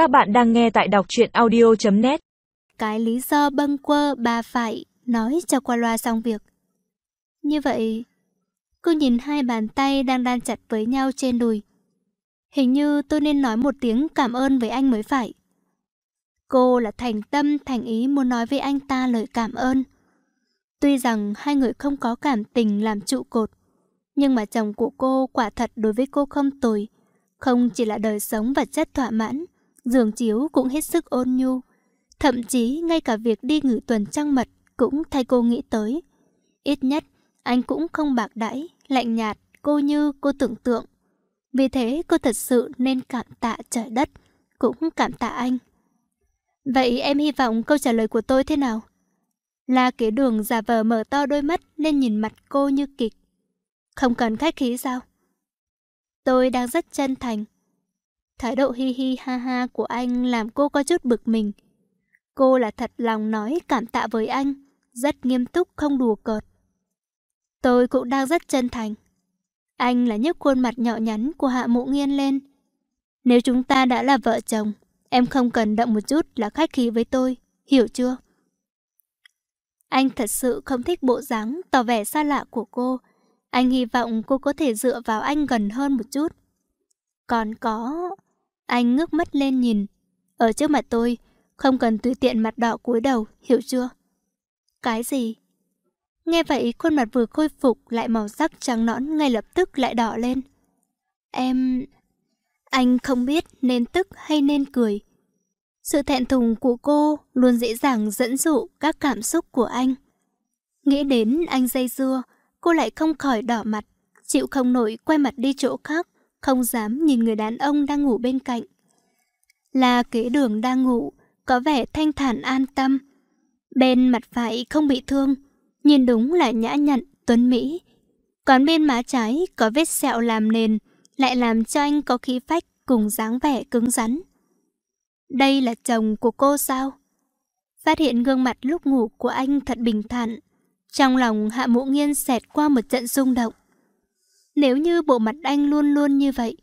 Các bạn đang nghe tại đọc truyện audio.net Cái lý do bâng quơ bà phải nói cho qua loa xong việc. Như vậy, cô nhìn hai bàn tay đang đan chặt với nhau trên đùi. Hình như tôi nên nói một tiếng cảm ơn với anh mới phải. Cô là thành tâm, thành ý muốn nói với anh ta lời cảm ơn. Tuy rằng hai người không có cảm tình làm trụ cột, nhưng mà chồng của cô quả thật đối với cô không tồi. Không chỉ là đời sống và chất thỏa mãn, giường chiếu cũng hết sức ôn nhu. Thậm chí ngay cả việc đi ngự tuần trăng mật cũng thay cô nghĩ tới. Ít nhất, anh cũng không bạc đãi, lạnh nhạt, cô như cô tưởng tượng. Vì thế cô thật sự nên cảm tạ trời đất, cũng cảm tạ anh. Vậy em hy vọng câu trả lời của tôi thế nào? La kế đường giả vờ mở to đôi mắt nên nhìn mặt cô như kịch. Không cần khách khí sao? Tôi đang rất chân thành. Thái độ hi hi ha ha của anh làm cô có chút bực mình. Cô là thật lòng nói cảm tạ với anh, rất nghiêm túc không đùa cợt. Tôi cũng đang rất chân thành. Anh là nhấc khuôn mặt nhỏ nhắn của Hạ Mộ Nghiên lên. Nếu chúng ta đã là vợ chồng, em không cần động một chút là khách khí với tôi, hiểu chưa? Anh thật sự không thích bộ dáng tỏ vẻ xa lạ của cô. Anh hy vọng cô có thể dựa vào anh gần hơn một chút. Còn có... Anh ngước mắt lên nhìn. Ở trước mặt tôi, không cần tùy tiện mặt đỏ cúi đầu, hiểu chưa? Cái gì? Nghe vậy, khuôn mặt vừa khôi phục lại màu sắc trắng nõn ngay lập tức lại đỏ lên. Em... Anh không biết nên tức hay nên cười. Sự thẹn thùng của cô luôn dễ dàng dẫn dụ các cảm xúc của anh. Nghĩ đến anh dây dưa, cô lại không khỏi đỏ mặt, chịu không nổi quay mặt đi chỗ khác, không dám nhìn người đàn ông đang ngủ bên cạnh. Là kế đường đang ngủ, có vẻ thanh thản an tâm. Bên mặt phải không bị thương, nhìn đúng là nhã nhặn, tuấn Mỹ. Còn bên má trái có vết sẹo làm nền, lại làm cho anh có khí phách cùng dáng vẻ cứng rắn. Đây là chồng của cô sao? Phát hiện gương mặt lúc ngủ của anh thật bình thản. Trong lòng Hạ mũ Nghiên xẹt qua một trận rung động. Nếu như bộ mặt anh luôn luôn như vậy,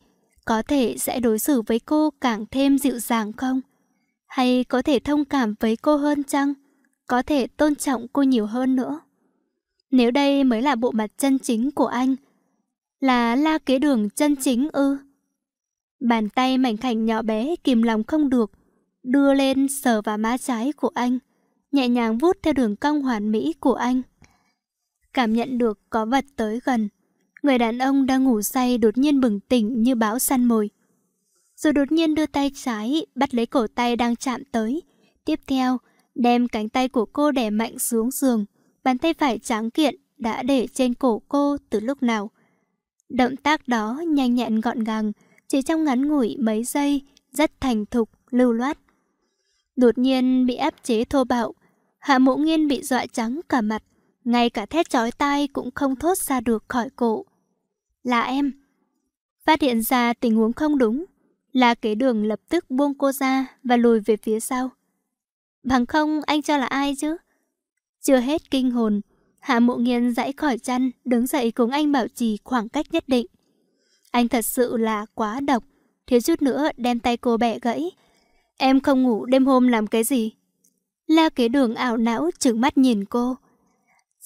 có thể sẽ đối xử với cô càng thêm dịu dàng không? Hay có thể thông cảm với cô hơn chăng? Có thể tôn trọng cô nhiều hơn nữa? Nếu đây mới là bộ mặt chân chính của anh, là la kế đường chân chính ư? Bàn tay mảnh khảnh nhỏ bé kìm lòng không được, đưa lên sờ vào má trái của anh, nhẹ nhàng vuốt theo đường cong hoàn mỹ của anh. Cảm nhận được có vật tới gần, người đàn ông đang ngủ say đột nhiên bừng tỉnh như bão săn mồi. Rồi đột nhiên đưa tay trái bắt lấy cổ tay đang chạm tới. Tiếp theo, đem cánh tay của cô đè mạnh xuống giường, bàn tay phải trắng kiện đã để trên cổ cô từ lúc nào. Động tác đó nhanh nhẹn gọn gàng, chỉ trong ngắn ngủi mấy giây, rất thành thục, lưu loát. Đột nhiên bị áp chế thô bạo, Hạ Mộ Nghiên bị dọa trắng cả mặt, ngay cả thét chói tai cũng không thốt ra được khỏi cổ. Là em. Phát hiện ra tình huống không đúng, là kế đường lập tức buông cô ra và lùi về phía sau. Bằng không anh cho là ai chứ? Chưa hết kinh hồn, Hạ Mộ Nghiên dãy khỏi chăn, đứng dậy cùng anh bảo trì khoảng cách nhất định. Anh thật sự là quá độc, thiếu chút nữa đem tay cô bẻ gãy. Em không ngủ đêm hôm làm cái gì? La kế đường ảo não trừng mắt nhìn cô.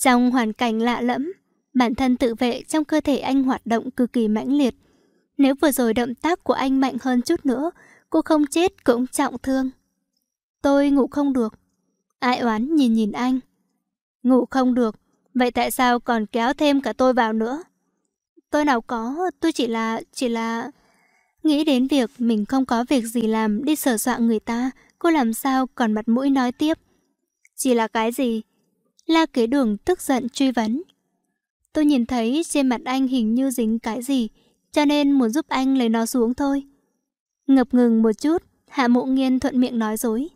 Trong hoàn cảnh lạ lẫm, bản thân tự vệ trong cơ thể anh hoạt động cực kỳ mãnh liệt. Nếu vừa rồi động tác của anh mạnh hơn chút nữa, cô không chết cũng trọng thương. Tôi ngủ không được. Ai oán nhìn nhìn anh. Ngủ không được, vậy tại sao còn kéo thêm cả tôi vào nữa? Tôi nào có, tôi chỉ là, chỉ là... Nghĩ đến việc mình không có việc gì làm đi sờ soạn người ta, cô làm sao còn mặt mũi nói tiếp. Chỉ là cái gì? La kế đường tức giận truy vấn. Tôi nhìn thấy trên mặt anh hình như dính cái gì, cho nên muốn giúp anh lấy nó xuống thôi. Ngập ngừng một chút, Hạ Mộ Nghiên thuận miệng nói dối.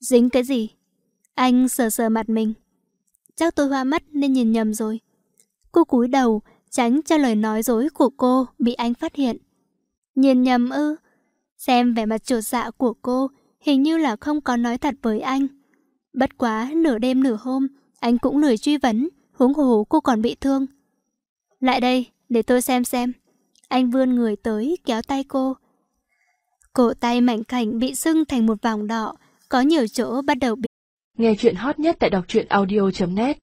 Dính cái gì? Anh sờ sờ mặt mình. Chắc tôi hoa mắt nên nhìn nhầm rồi. Cô cúi đầu, tránh cho lời nói dối của cô bị anh phát hiện. Nhìn nhầm ư? Xem vẻ mặt trột dạ của cô, hình như là không có nói thật với anh. Bất quá nửa đêm nửa hôm, anh cũng lười truy vấn, huống hồ cô còn bị thương. Lại đây, để tôi xem xem. Anh vươn người tới kéo tay cô. Cổ tay mảnh khảnh bị sưng thành một vòng đỏ, có nhiều chỗ bắt đầu bị... Nghe chuyện hot nhất tại đọc truyện audio.net